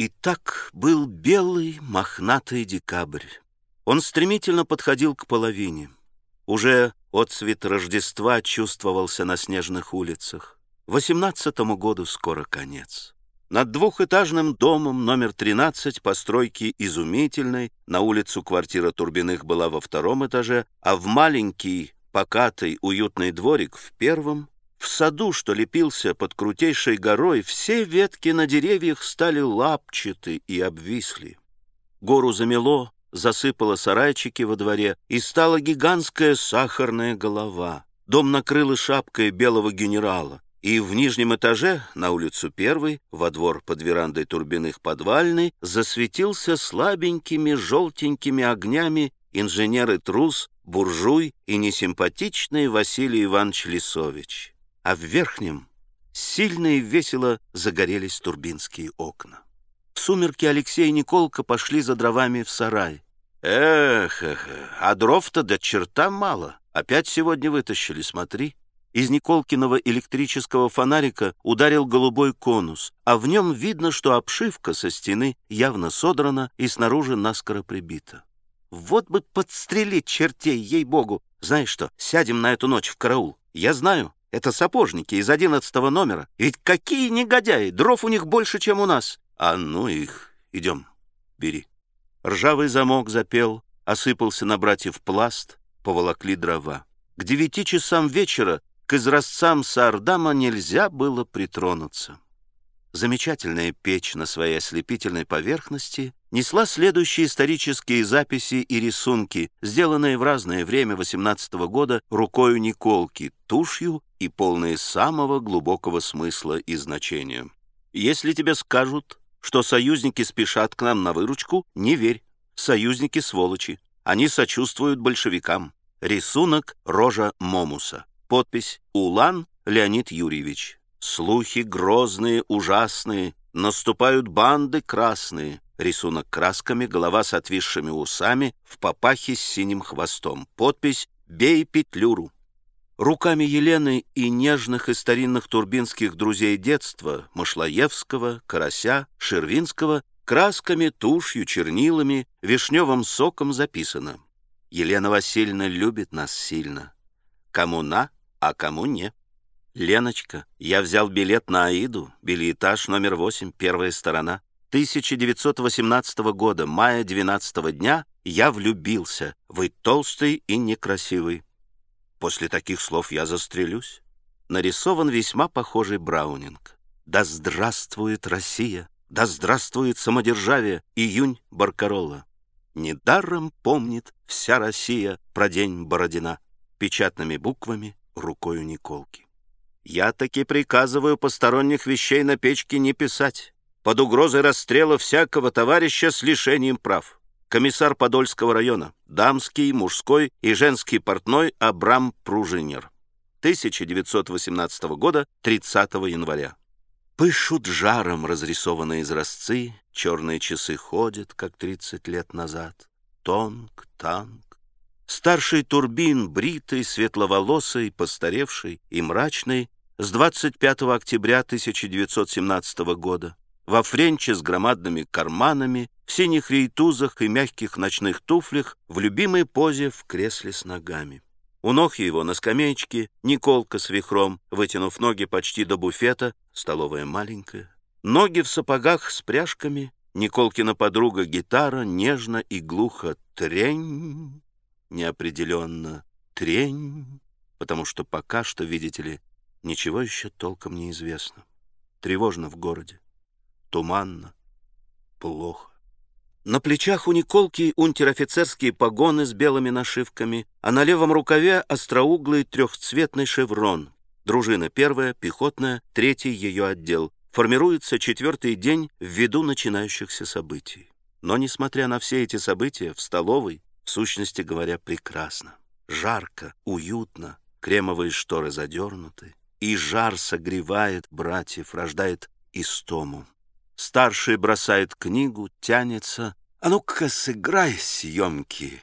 И так был белый мохнатый декабрь. Он стремительно подходил к половине. Уже отцвет Рождества чувствовался на снежных улицах. Восемнадцатому году скоро конец. Над двухэтажным домом номер 13 постройки изумительной, на улицу квартира Турбиных была во втором этаже, а в маленький, покатый, уютный дворик в первом, в саду, что лепился под крутейшей горой, все ветки на деревьях стали лапчаты и обвисли. Гору замело, засыпало сарайчики во дворе, и стала гигантская сахарная голова. Дом накрыло шапкой белого генерала, и в нижнем этаже, на улицу Первой, во двор под верандой Турбиных подвальной, засветился слабенькими желтенькими огнями инженеры Трус, буржуй и несимпатичный Василий Иванович Лисович а в верхнем сильно и весело загорелись турбинские окна. В сумерки Алексей и Николка пошли за дровами в сарай. Эх, эх, а дров-то до черта мало. Опять сегодня вытащили, смотри. Из Николкиного электрического фонарика ударил голубой конус, а в нем видно, что обшивка со стены явно содрана и снаружи наскоро прибита. Вот бы подстрелить чертей, ей-богу! Знаешь что, сядем на эту ночь в караул. Я знаю, это сапожники из одиннадцатого номера. Ведь какие негодяи! Дров у них больше, чем у нас. А ну их, идем, бери. Ржавый замок запел, осыпался на братьев пласт, поволокли дрова. К девяти часам вечера к изразцам Саардама нельзя было притронуться. Замечательная печь на своей ослепительной поверхности несла следующие исторические записи и рисунки, сделанные в разное время 18 -го года рукою Николки, тушью и полные самого глубокого смысла и значения. Если тебе скажут, что союзники спешат к нам на выручку, не верь. Союзники сволочи. Они сочувствуют большевикам. Рисунок рожа Момуса. Подпись «Улан Леонид Юрьевич». Слухи грозные, ужасные, наступают банды красные. Рисунок красками, голова с отвисшими усами, в папахе с синим хвостом. Подпись «Бей Петлюру». Руками Елены и нежных и старинных турбинских друзей детства, Машлаевского, Карася, Шервинского, красками, тушью, чернилами, вишневым соком записано. Елена Васильевна любит нас сильно. Кому на, а кому не. «Леночка, я взял билет на Аиду, билетаж номер 8, первая сторона. 1918 года, мая 12 дня, я влюбился. Вы толстый и некрасивый. После таких слов я застрелюсь. Нарисован весьма похожий Браунинг. Да здравствует Россия! Да здравствует самодержавие! Июнь Баркарола. Недаром помнит вся Россия про день Бородина. Печатными буквами, рукою Николки. Я таки приказываю посторонних вещей на печке не писать, под угрозой расстрела всякого товарища с лишением прав. Комиссар Подольского района, дамский, мужской и женский портной Абрам Пружинер. 1918 года, 30 января. Пышут жаром разрисованные изразцы, черные часы ходят, как 30 лет назад. Тонг, танк, Старший Турбин, бритый, светловолосый, постаревший и мрачный, с 25 октября 1917 года, во френче с громадными карманами, в синих рейтузах и мягких ночных туфлях, в любимой позе в кресле с ногами. У ног его на скамеечке Николка с вихром, вытянув ноги почти до буфета, столовая маленькая. Ноги в сапогах с пряжками, Николкина подруга гитара, нежно и глухо трень неопределенно трень, потому что пока что, видите ли, ничего еще толком не известно. Тревожно в городе, туманно, плохо. На плечах у Николки унтер-офицерские погоны с белыми нашивками, а на левом рукаве остроуглый трехцветный шеврон. Дружина первая, пехотная, третий ее отдел. Формируется четвертый день ввиду начинающихся событий. Но, несмотря на все эти события, в столовой в сущности говоря, прекрасно. Жарко, уютно, кремовые шторы задернуты, и жар согревает братьев, рождает истому. Старший бросает книгу, тянется. «А ну-ка, сыграй съемки!»